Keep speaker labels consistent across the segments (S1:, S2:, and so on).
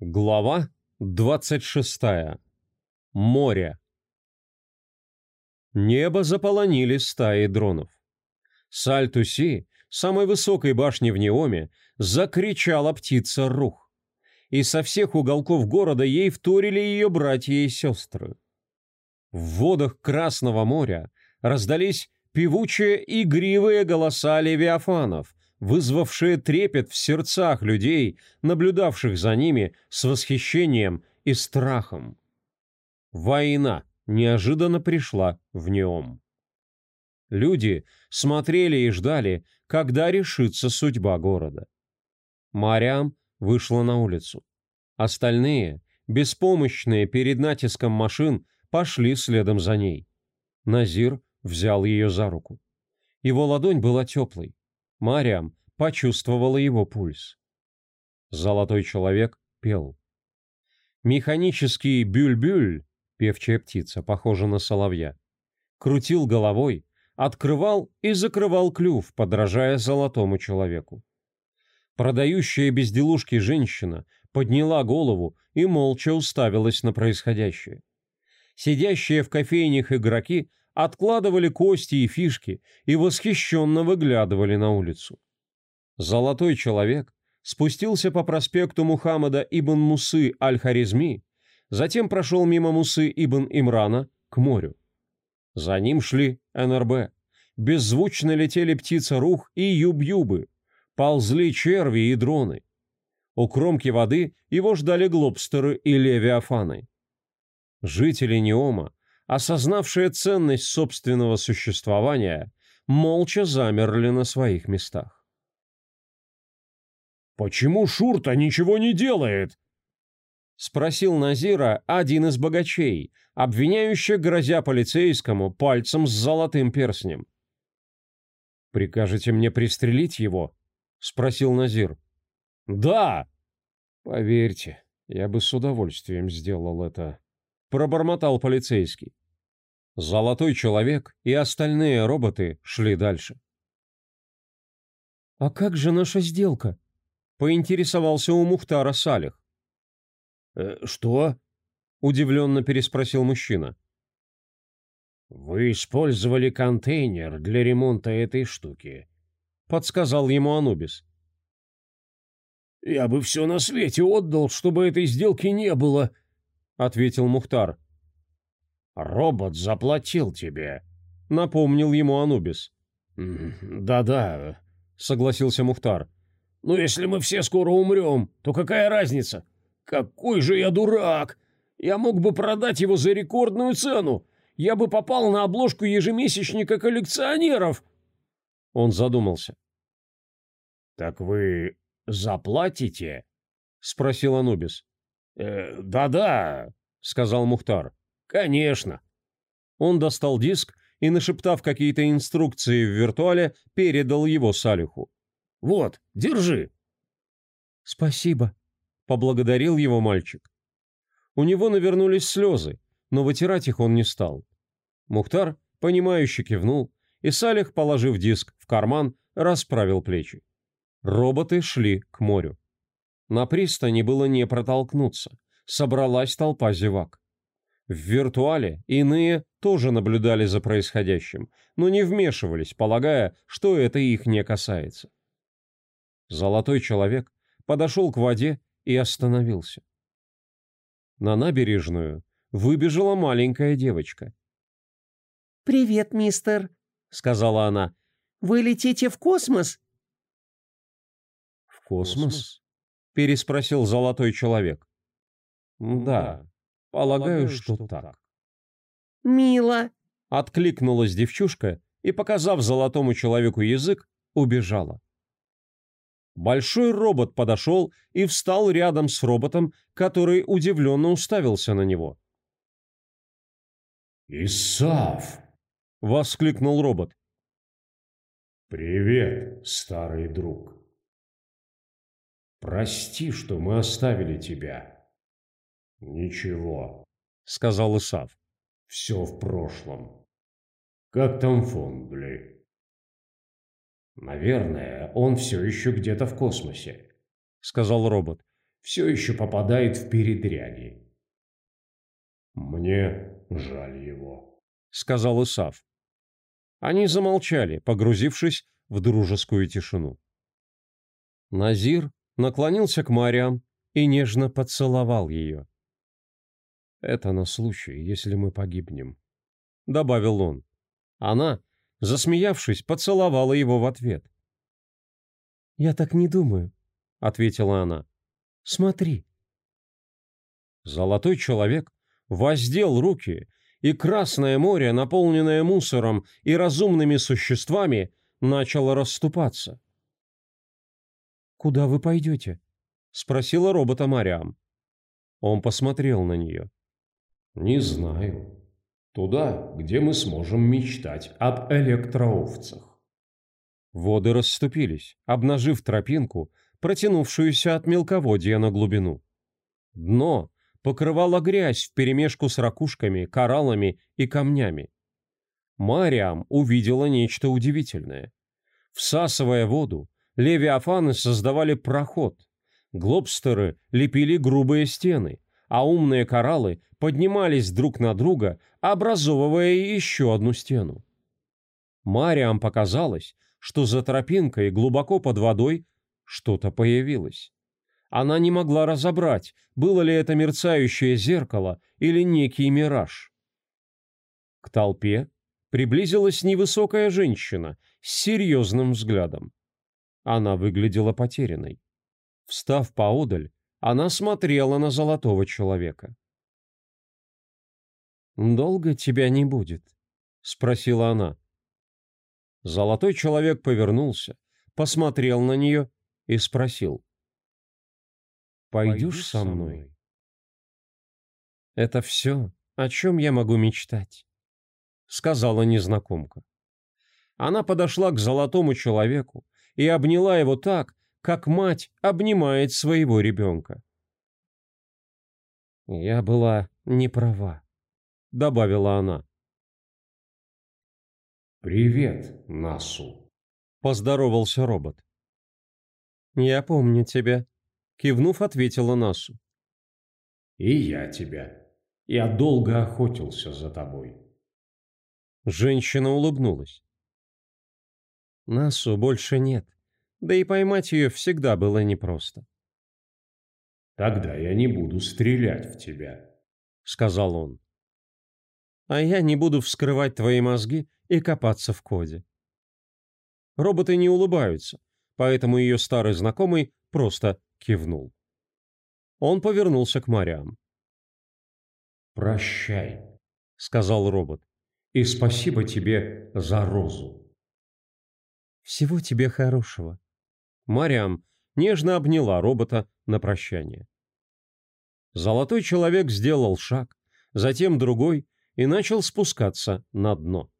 S1: Глава 26. Море. Небо заполонили стаи дронов. Сальтуси, самой высокой башни в Неоме, закричала птица Рух. И со всех уголков города ей вторили ее братья и сестры. В водах Красного моря раздались певучие игривые голоса левиафанов, вызвавшие трепет в сердцах людей, наблюдавших за ними с восхищением и страхом. Война неожиданно пришла в Неом. Люди смотрели и ждали, когда решится судьба города. Мариам вышла на улицу. Остальные, беспомощные перед натиском машин, пошли следом за ней. Назир взял ее за руку. Его ладонь была теплой. Мариам почувствовала его пульс. Золотой человек пел. Механический бюль-бюль, певчая птица, похожа на соловья, крутил головой, открывал и закрывал клюв, подражая золотому человеку. Продающая безделушки женщина подняла голову и молча уставилась на происходящее. Сидящие в кофейнях игроки откладывали кости и фишки и восхищенно выглядывали на улицу. Золотой человек спустился по проспекту Мухаммада ибн Мусы аль-Харизми, затем прошел мимо Мусы ибн Имрана к морю. За ним шли НРБ. Беззвучно летели птица Рух и Юб-Юбы. Ползли черви и дроны. У кромки воды его ждали глобстеры и левиафаны. Жители Неома осознавшие ценность собственного существования, молча замерли на своих местах.
S2: «Почему Шурта ничего не делает?»
S1: — спросил Назира один из богачей, обвиняющий, грозя полицейскому пальцем с золотым перстнем.
S2: «Прикажете мне пристрелить его?» — спросил Назир.
S1: «Да!»
S2: «Поверьте, я бы с удовольствием сделал это», —
S1: пробормотал полицейский. Золотой человек и остальные роботы шли дальше. «А как же наша сделка?» — поинтересовался у Мухтара Салих.
S2: «Э, «Что?»
S1: — удивленно переспросил мужчина.
S2: «Вы использовали контейнер для ремонта этой штуки», —
S1: подсказал ему Анубис.
S2: «Я бы все на свете отдал, чтобы этой сделки не было», — ответил Мухтар. «Робот заплатил тебе», — напомнил ему Анубис.
S1: «Да-да», — согласился Мухтар.
S2: «Но если мы все скоро умрем, то какая разница? Какой же я дурак! Я мог бы продать его за рекордную цену. Я бы попал на обложку ежемесячника коллекционеров».
S1: Он задумался.
S2: «Так вы заплатите?»
S1: — спросил Анубис.
S2: «Э, «Да-да», — сказал Мухтар. «Конечно».
S1: Он достал диск и, нашептав какие-то инструкции в виртуале, передал его Салиху.
S2: «Вот, держи».
S1: «Спасибо», — поблагодарил его мальчик. У него навернулись слезы, но вытирать их он не стал. Мухтар, понимающе кивнул, и Салих, положив диск в карман, расправил плечи. Роботы шли к морю. На пристани было не протолкнуться. Собралась толпа зевак. В виртуале иные тоже наблюдали за происходящим, но не вмешивались, полагая, что это их не касается. Золотой человек подошел к воде и остановился. На набережную выбежала маленькая девочка.
S3: «Привет, мистер», — сказала она. «Вы летите в космос?»
S1: «В космос?» — переспросил золотой человек.
S2: «Да, Полагаю, что так.
S3: «Мило!»
S1: — откликнулась девчушка и, показав золотому человеку язык, убежала. Большой робот подошел и встал рядом с роботом, который удивленно уставился на него.
S4: «Исав!»
S1: — воскликнул робот.
S4: «Привет, старый друг. Прости, что мы оставили тебя. «Ничего», — сказал Исав. «Все в прошлом. Как там Фондли?» «Наверное, он все еще где-то в космосе», — сказал робот. все еще попадает в передряги. «Мне жаль его», — сказал Исав.
S1: Они замолчали, погрузившись в дружескую тишину. Назир наклонился к Мариам и нежно поцеловал ее. «Это на случай, если мы погибнем», — добавил он. Она, засмеявшись, поцеловала его в ответ.
S3: «Я так не думаю», — ответила она. «Смотри».
S1: Золотой человек воздел руки, и Красное море, наполненное мусором и разумными существами, начало расступаться.
S3: «Куда вы пойдете?» — спросила робота Мариам.
S1: Он посмотрел на нее.
S4: «Не знаю. Туда, где мы сможем мечтать об электроовцах».
S1: Воды расступились, обнажив тропинку, протянувшуюся от мелководья на глубину. Дно покрывала грязь вперемешку с ракушками, кораллами и камнями. Мариам увидела нечто удивительное. Всасывая воду, левиафаны создавали проход, глобстеры лепили грубые стены, а умные кораллы поднимались друг на друга, образовывая еще одну стену. Мариам показалось, что за тропинкой глубоко под водой что-то появилось. Она не могла разобрать, было ли это мерцающее зеркало или некий мираж. К толпе приблизилась невысокая женщина с серьезным взглядом. Она выглядела потерянной. Встав поодаль, она смотрела на золотого человека.
S3: «Долго тебя не будет?» — спросила она.
S1: Золотой человек повернулся, посмотрел на нее и спросил.
S3: «Пойдешь со мной?» «Это все, о чем я могу мечтать», — сказала незнакомка.
S1: Она подошла к золотому человеку и обняла его так, как мать обнимает своего ребенка.
S3: «Я была не права», — добавила она.
S4: «Привет, Насу», —
S1: поздоровался робот.
S3: «Я помню тебя», — кивнув, ответила Насу.
S4: «И я тебя. Я долго охотился за тобой».
S1: Женщина улыбнулась.
S3: Насу больше нет, да и поймать ее всегда было непросто.
S4: «Тогда я не буду стрелять в тебя», — сказал он.
S3: «А я не буду вскрывать твои мозги и копаться в коде.
S1: Роботы не улыбаются, поэтому ее старый знакомый просто кивнул. Он повернулся к Мариам.
S4: «Прощай», — сказал робот, — «и спасибо тебе за розу».
S3: «Всего тебе хорошего».
S1: Мариам нежно обняла робота на прощание. Золотой человек сделал шаг, затем другой и начал спускаться на дно.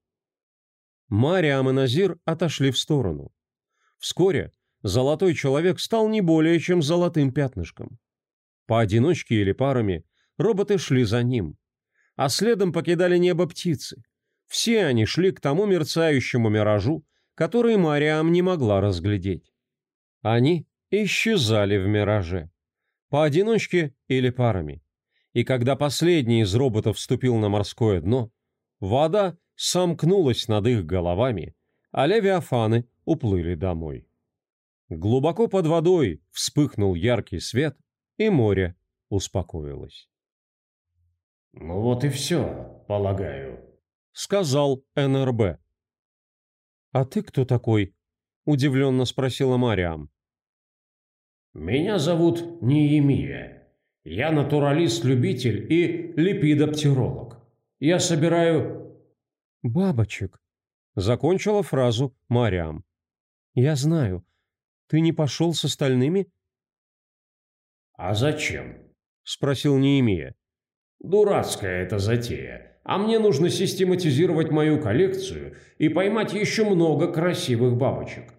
S1: Мариам и Назир отошли в сторону. Вскоре золотой человек стал не более чем золотым пятнышком. Поодиночке или парами роботы шли за ним, а следом покидали небо птицы. Все они шли к тому мерцающему миражу, который Мариам не могла разглядеть. Они исчезали в мираже, поодиночке или парами. И когда последний из роботов вступил на морское дно, вода сомкнулась над их головами, а левиафаны уплыли домой. Глубоко под водой вспыхнул яркий свет, и море успокоилось.
S4: «Ну вот и все, полагаю», —
S1: сказал НРБ.
S3: «А ты кто такой?» — удивленно спросила Мариам.
S4: «Меня зовут Неемия. Я натуралист-любитель и липидоптеролог. Я собираю
S3: «Бабочек», — закончила фразу Мариам. «Я знаю. Ты не пошел с остальными?»
S4: «А зачем?»
S1: — спросил Неемия.
S4: «Дурацкая эта затея. А мне нужно систематизировать мою коллекцию и поймать еще много красивых бабочек.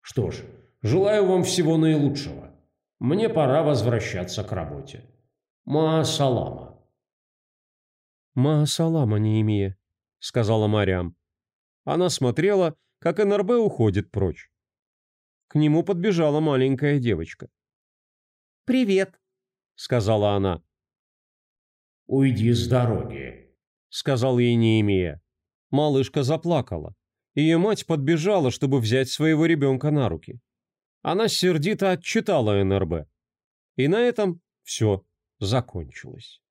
S4: Что ж, желаю вам всего наилучшего. Мне пора возвращаться к работе. Ма-салама».
S3: «Ма-салама, Неемия», — сказала Мариам.
S1: Она смотрела, как НРБ уходит прочь. К нему подбежала маленькая девочка.
S3: «Привет»,
S1: сказала она.
S4: «Уйди с дороги», —
S1: сказал ей Неемия. Малышка заплакала. Ее мать подбежала, чтобы взять своего ребенка на руки. Она сердито отчитала НРБ. И на этом все закончилось.